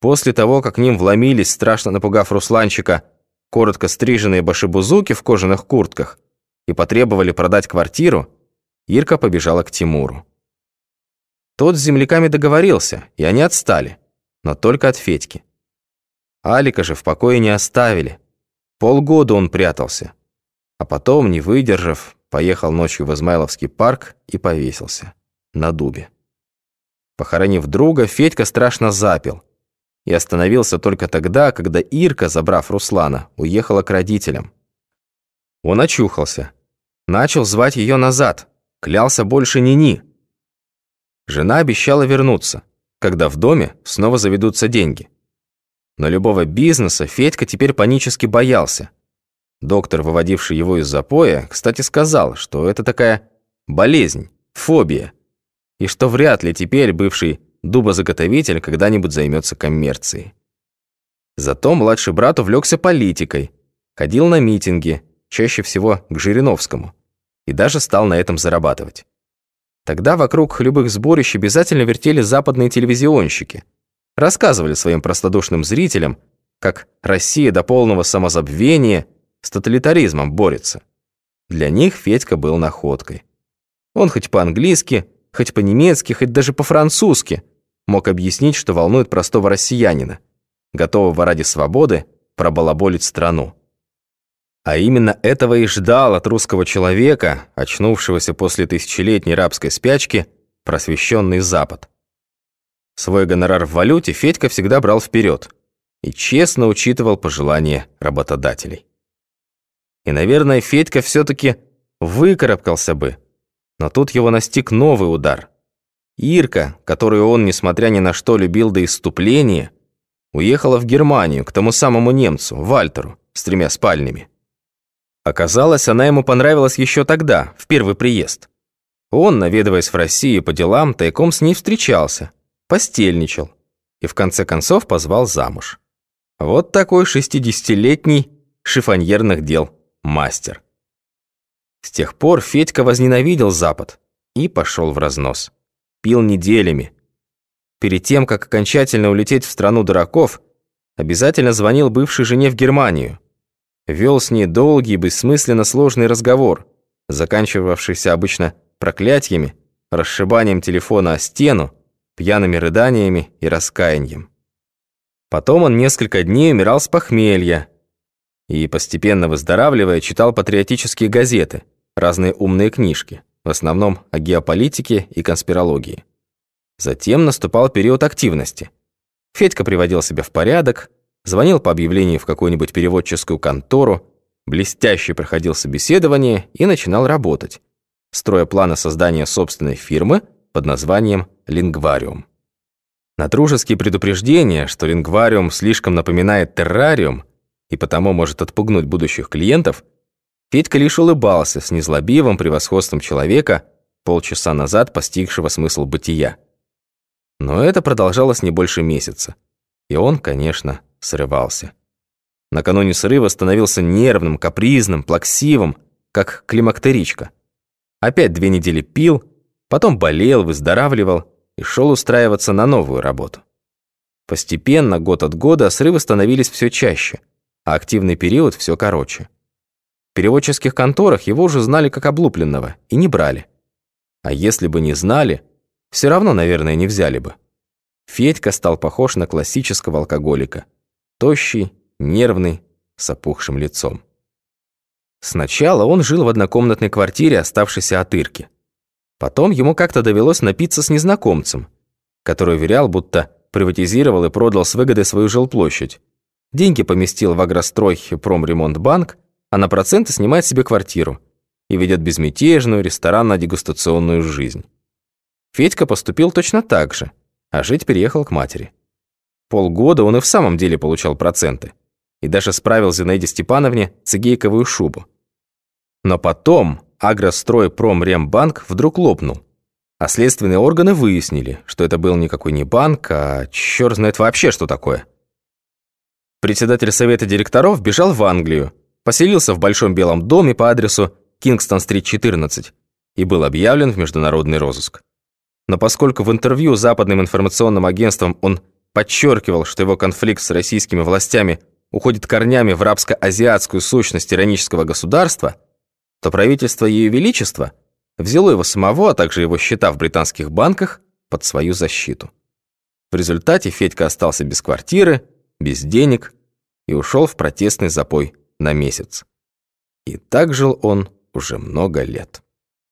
После того, как к ним вломились, страшно напугав Русланчика, коротко стриженные башибузуки в кожаных куртках и потребовали продать квартиру, Ирка побежала к Тимуру. Тот с земляками договорился, и они отстали, но только от Федьки. Алика же в покое не оставили. Полгода он прятался, а потом, не выдержав, поехал ночью в Измайловский парк и повесился на дубе. Похоронив друга, Федька страшно запил и остановился только тогда, когда Ирка, забрав Руслана, уехала к родителям. Он очухался, начал звать ее назад, клялся больше ни-ни. Жена обещала вернуться, когда в доме снова заведутся деньги. Но любого бизнеса Федька теперь панически боялся. Доктор, выводивший его из запоя, кстати, сказал, что это такая болезнь, фобия, и что вряд ли теперь бывший дубозаготовитель когда-нибудь займется коммерцией. Зато младший брат увлекся политикой, ходил на митинги, чаще всего к Жириновскому, и даже стал на этом зарабатывать. Тогда вокруг любых сборищ обязательно вертели западные телевизионщики, рассказывали своим простодушным зрителям, как Россия до полного самозабвения с тоталитаризмом борется. Для них Федька был находкой. Он хоть по-английски, хоть по-немецки, хоть даже по-французски, мог объяснить, что волнует простого россиянина, готового ради свободы пробалаболить страну. А именно этого и ждал от русского человека, очнувшегося после тысячелетней рабской спячки, просвещенный Запад. Свой гонорар в валюте Федька всегда брал вперед и честно учитывал пожелания работодателей. И, наверное, Федька все-таки выкарабкался бы, но тут его настиг новый удар. Ирка, которую он, несмотря ни на что, любил до иступления, уехала в Германию к тому самому немцу, Вальтеру, с тремя спальнями. Оказалось, она ему понравилась еще тогда, в первый приезд. Он, наведываясь в Россию по делам, тайком с ней встречался, постельничал и в конце концов позвал замуж. Вот такой шестидесятилетний шифоньерных дел мастер. С тех пор Федька возненавидел Запад и пошел в разнос. Пил неделями. Перед тем, как окончательно улететь в страну дураков, обязательно звонил бывшей жене в Германию. Вел с ней долгий, бессмысленно сложный разговор, заканчивавшийся обычно проклятиями, расшибанием телефона о стену, пьяными рыданиями и раскаянием. Потом он несколько дней умирал с похмелья, и, постепенно выздоравливая, читал патриотические газеты, разные умные книжки, в основном о геополитике и конспирологии. Затем наступал период активности. Федька приводил себя в порядок, звонил по объявлению в какую-нибудь переводческую контору, блестяще проходил собеседование и начинал работать, строя планы создания собственной фирмы под названием «Лингвариум». На дружеские предупреждения, что лингвариум слишком напоминает террариум, и потому может отпугнуть будущих клиентов, Федька лишь улыбался с незлобивым превосходством человека, полчаса назад постигшего смысл бытия. Но это продолжалось не больше месяца. И он, конечно, срывался. Накануне срыва становился нервным, капризным, плаксивым, как климактеричка. Опять две недели пил, потом болел, выздоравливал и шел устраиваться на новую работу. Постепенно, год от года, срывы становились все чаще – а активный период все короче. В переводческих конторах его уже знали как облупленного и не брали. А если бы не знали, все равно, наверное, не взяли бы. Федька стал похож на классического алкоголика. Тощий, нервный, с опухшим лицом. Сначала он жил в однокомнатной квартире, оставшейся от Ирки. Потом ему как-то довелось напиться с незнакомцем, который уверял, будто приватизировал и продал с выгодой свою жилплощадь, Деньги поместил в агрострой промремонтбанк, а на проценты снимает себе квартиру и ведет безмятежную ресторанно-дегустационную жизнь. Федька поступил точно так же, а жить переехал к матери. Полгода он и в самом деле получал проценты и даже справил Зинаиде Степановне цигейковую шубу. Но потом агрострой промрембанк вдруг лопнул, а следственные органы выяснили, что это был никакой не банк, а черт знает вообще что такое. Председатель совета директоров бежал в Англию, поселился в Большом Белом доме по адресу Кингстон-стрит, 14 и был объявлен в международный розыск. Но поскольку в интервью западным информационным агентствам он подчеркивал, что его конфликт с российскими властями уходит корнями в рабско-азиатскую сущность тиранического государства, то правительство Ее Величества взяло его самого, а также его счета в британских банках под свою защиту. В результате Федька остался без квартиры, без денег и ушел в протестный запой на месяц. И так жил он уже много лет.